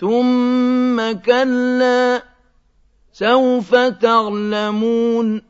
ثم كلا سوف تعلمون